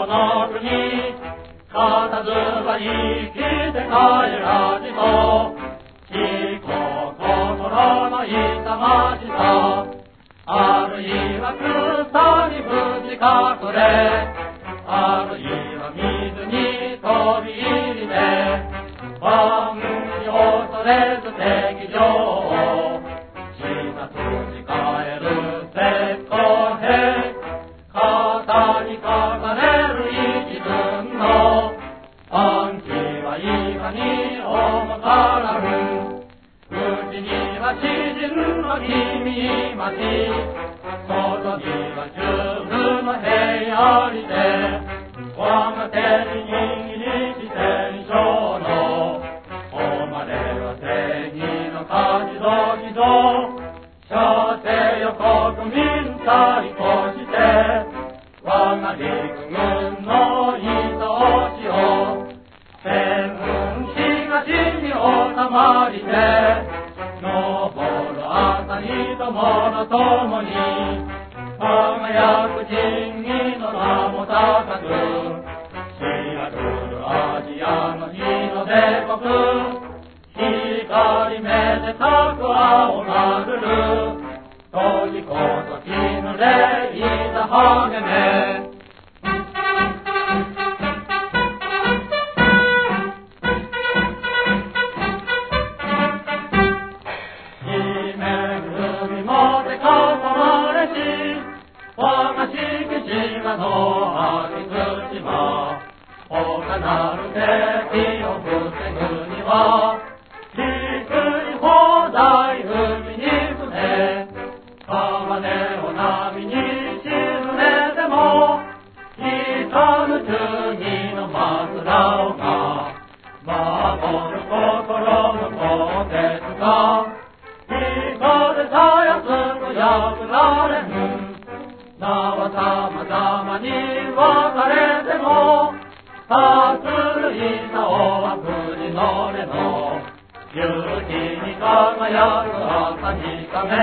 もの国片ずは生きて帰らじも聞こ心の痛ましさあるいは草にぶち隠れあるいは水に飛び入りで万に恐れず敵情を死な時間君待ち外には十分の平ありで我が手に握り自然症の誉れは正義の勝ち時ぞ射程予告民対抗して我が陸軍の糸をしよう戦軍東に収まりてとものともに輝く仁義の名も高くシアトルアジアの日の出国光めでたく青なるる時こそ絹れいた励めなる敵を防ぐには低い放題海に船川根を波に沈めても人の次の松らが守る心の鋼鉄が光で絶やすと破られぬ名は様々に分かれてもさつる板をは国のれの。夕日に輝く朝日かめ